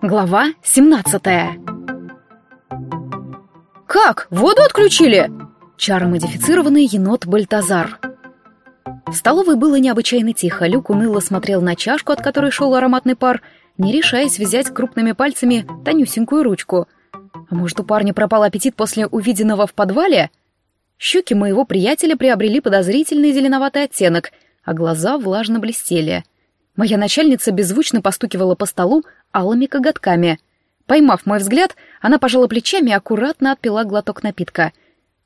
Глава 17 «Как? Воду отключили?» Чаромодифицированный енот Бальтазар. В столовой было необычайно тихо. Люк уныло смотрел на чашку, от которой шел ароматный пар, не решаясь взять крупными пальцами тонюсенькую ручку. А может, у парня пропал аппетит после увиденного в подвале? Щеки моего приятеля приобрели подозрительный зеленоватый оттенок, а глаза влажно блестели. Моя начальница беззвучно постукивала по столу алыми коготками. Поймав мой взгляд, она пожала плечами и аккуратно отпила глоток напитка.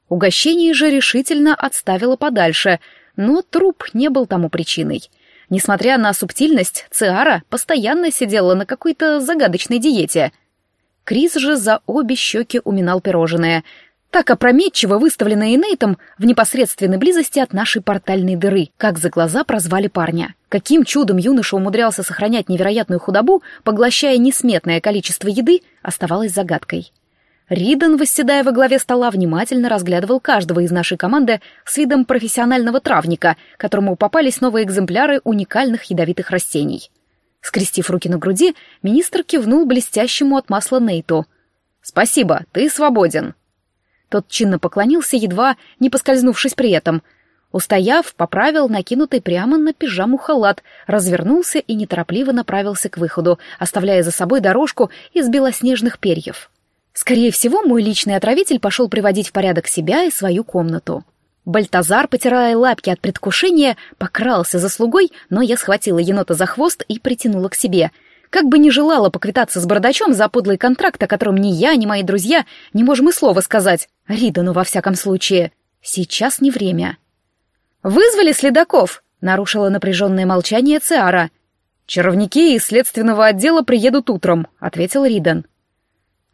Угощение же решительно отставила подальше, но труп не был тому причиной. Несмотря на субтильность, Циара постоянно сидела на какой-то загадочной диете. Крис же за обе щеки уминал пирожное — так опрометчиво выставленная Нейтом в непосредственной близости от нашей портальной дыры, как за глаза прозвали парня. Каким чудом юноша умудрялся сохранять невероятную худобу, поглощая несметное количество еды, оставалось загадкой. Риден, восседая во главе стола, внимательно разглядывал каждого из нашей команды с видом профессионального травника, которому попались новые экземпляры уникальных ядовитых растений. Скрестив руки на груди, министр кивнул блестящему от масла Нейту. «Спасибо, ты свободен». Тот чинно поклонился, едва не поскользнувшись при этом. Устояв, поправил накинутый прямо на пижаму халат, развернулся и неторопливо направился к выходу, оставляя за собой дорожку из белоснежных перьев. Скорее всего, мой личный отравитель пошел приводить в порядок себя и свою комнату. Бальтазар, потирая лапки от предвкушения, покрался за слугой, но я схватила енота за хвост и притянула к себе — как бы не желала поквитаться с бардачом за подлый контракт, о котором ни я, ни мои друзья не можем и слова сказать. Ридану, во всяком случае. Сейчас не время. «Вызвали следаков!» — нарушила напряженное молчание Циара. «Чаровники из следственного отдела приедут утром», — ответил Ридан.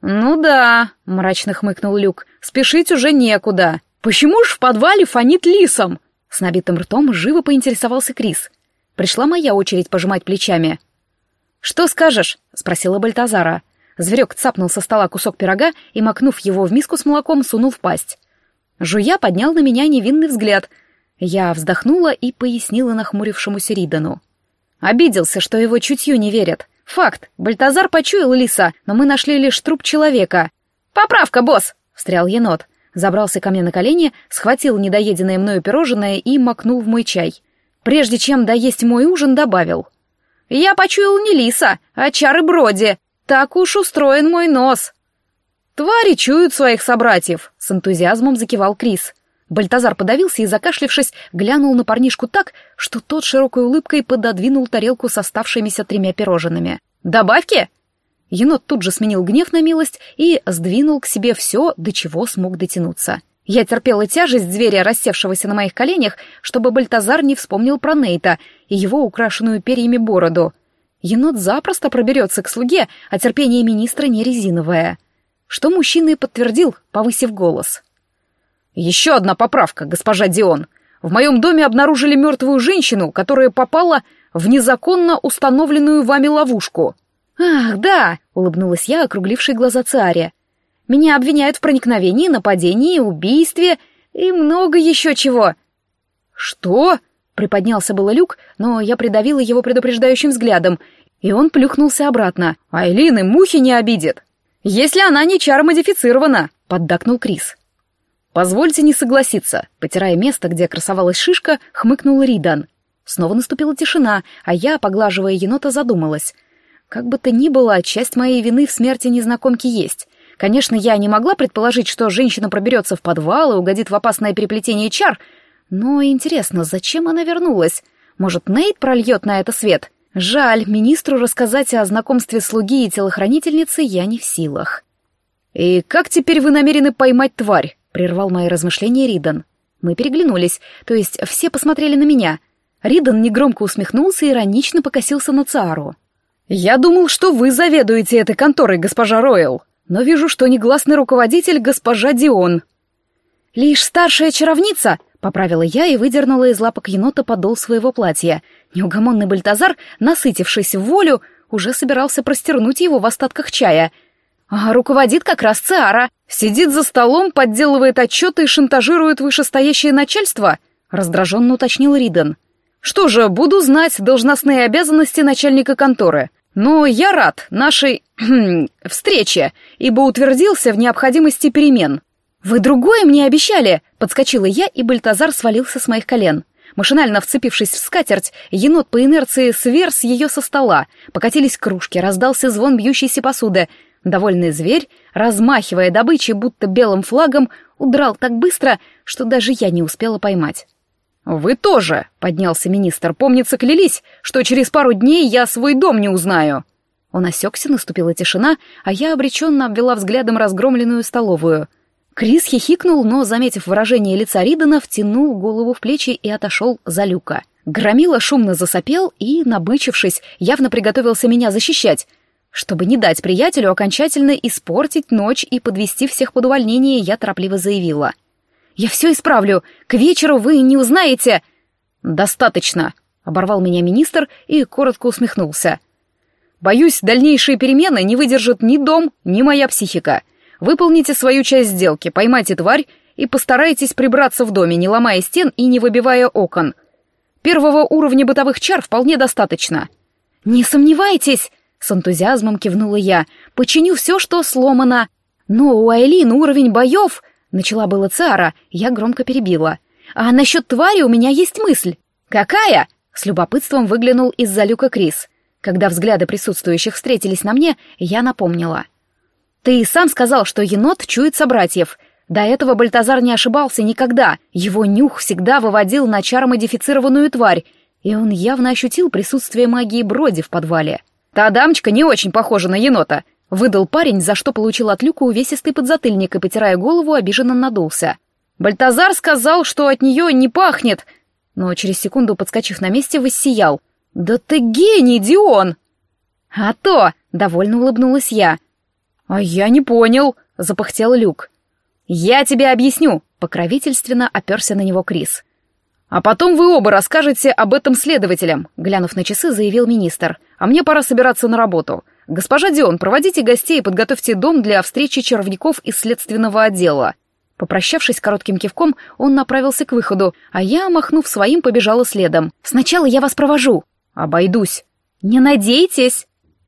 «Ну да», — мрачно хмыкнул Люк, — «спешить уже некуда. Почему ж в подвале фонит лисом?» С набитым ртом живо поинтересовался Крис. Пришла моя очередь пожимать плечами. «Что скажешь?» — спросила Бальтазара. Зверек цапнул со стола кусок пирога и, макнув его в миску с молоком, сунул в пасть. Жуя поднял на меня невинный взгляд. Я вздохнула и пояснила нахмурившемуся Ридану. Обиделся, что его чутью не верят. Факт, Бальтазар почуял лиса, но мы нашли лишь труп человека. «Поправка, босс!» — встрял енот. Забрался ко мне на колени, схватил недоеденное мною пирожное и макнул в мой чай. Прежде чем доесть мой ужин, добавил — я почуял не лиса, а чары броди. Так уж устроен мой нос. Твари чуют своих собратьев, с энтузиазмом закивал Крис. Бальтазар подавился и, закашлившись, глянул на парнишку так, что тот широкой улыбкой пододвинул тарелку с оставшимися тремя пирожными. «Добавки?» Енот тут же сменил гнев на милость и сдвинул к себе все, до чего смог дотянуться. Я терпела тяжесть зверя, рассевшегося на моих коленях, чтобы Бальтазар не вспомнил про Нейта и его украшенную перьями бороду. Енот запросто проберется к слуге, а терпение министра не резиновое. Что мужчина и подтвердил, повысив голос. «Еще одна поправка, госпожа Дион. В моем доме обнаружили мертвую женщину, которая попала в незаконно установленную вами ловушку». «Ах, да!» — улыбнулась я, округлившей глаза Циаре. Меня обвиняют в проникновении, нападении, убийстве и много еще чего». «Что?» — приподнялся было Люк, но я придавила его предупреждающим взглядом, и он плюхнулся обратно. «Айлин и мухи не обидит!» «Если она не чаромодифицирована!» — поддакнул Крис. «Позвольте не согласиться», — потирая место, где красовалась шишка, хмыкнул Ридан. Снова наступила тишина, а я, поглаживая енота, задумалась. Как бы то ни было, часть моей вины в смерти незнакомки есть. Конечно, я не могла предположить, что женщина проберется в подвал и угодит в опасное переплетение чар, но интересно, зачем она вернулась? Может, Нейт прольет на это свет? Жаль, министру рассказать о знакомстве слуги и телохранительницы я не в силах. «И как теперь вы намерены поймать тварь?» — прервал мои размышления Ридан. Мы переглянулись, то есть все посмотрели на меня. Ридан негромко усмехнулся и иронично покосился на Цару. «Я думал, что вы заведуете этой конторой, госпожа Ройл», но вижу, что негласный руководитель госпожа Дион. Лишь старшая чаровница, поправила я и выдернула из лапок енота подол своего платья. Неугомонный Бальтазар, насытившись в волю, уже собирался простернуть его в остатках чая. А руководит как раз Циара. Сидит за столом, подделывает отчеты и шантажирует вышестоящее начальство, раздраженно уточнил Риден. Что же, буду знать должностные обязанности начальника конторы. Но я рад нашей встрече, ибо утвердился в необходимости перемен. Вы другое мне обещали, подскочила я, и Бальтазар свалился с моих колен. Машинально вцепившись в скатерть, енот по инерции сверз ее со стола. Покатились кружки, раздался звон бьющейся посуды. Довольный зверь, размахивая добычей, будто белым флагом, удрал так быстро, что даже я не успела поймать. «Вы тоже», — поднялся министр, — «помнится, клялись, что через пару дней я свой дом не узнаю». Он осекся, наступила тишина, а я обреченно обвела взглядом разгромленную столовую. Крис хихикнул, но, заметив выражение лица Ридена, втянул голову в плечи и отошел за люка. Громила шумно засопел и, набычившись, явно приготовился меня защищать. Чтобы не дать приятелю окончательно испортить ночь и подвести всех под увольнение, я торопливо заявила — я все исправлю. К вечеру вы не узнаете...» «Достаточно», — оборвал меня министр и коротко усмехнулся. «Боюсь, дальнейшие перемены не выдержат ни дом, ни моя психика. Выполните свою часть сделки, поймайте тварь и постарайтесь прибраться в доме, не ломая стен и не выбивая окон. Первого уровня бытовых чар вполне достаточно». «Не сомневайтесь!» — с энтузиазмом кивнула я. «Починю все, что сломано. Но у Айлин уровень боев...» Начала было Цара, я громко перебила. «А насчет твари у меня есть мысль». «Какая?» — с любопытством выглянул из-за люка Крис. Когда взгляды присутствующих встретились на мне, я напомнила. «Ты сам сказал, что енот чует собратьев. До этого Бальтазар не ошибался никогда. Его нюх всегда выводил на чаромодифицированную тварь, и он явно ощутил присутствие магии Броди в подвале. Та дамочка не очень похожа на енота, Выдал парень, за что получил от Люка увесистый подзатыльник и, потирая голову, обиженно надулся. «Бальтазар сказал, что от нее не пахнет!» Но через секунду, подскочив на месте, воссиял. «Да ты гений, Дион!» «А то!» — довольно улыбнулась я. «А я не понял!» — запахтел Люк. «Я тебе объясню!» — покровительственно оперся на него Крис. «А потом вы оба расскажете об этом следователям», — глянув на часы, заявил министр. «А мне пора собираться на работу. «Госпожа Дион, проводите гостей и подготовьте дом для встречи червяков из следственного отдела». Попрощавшись коротким кивком, он направился к выходу, а я, махнув своим, побежала следом. «Сначала я вас провожу». «Обойдусь». «Не надейтесь!»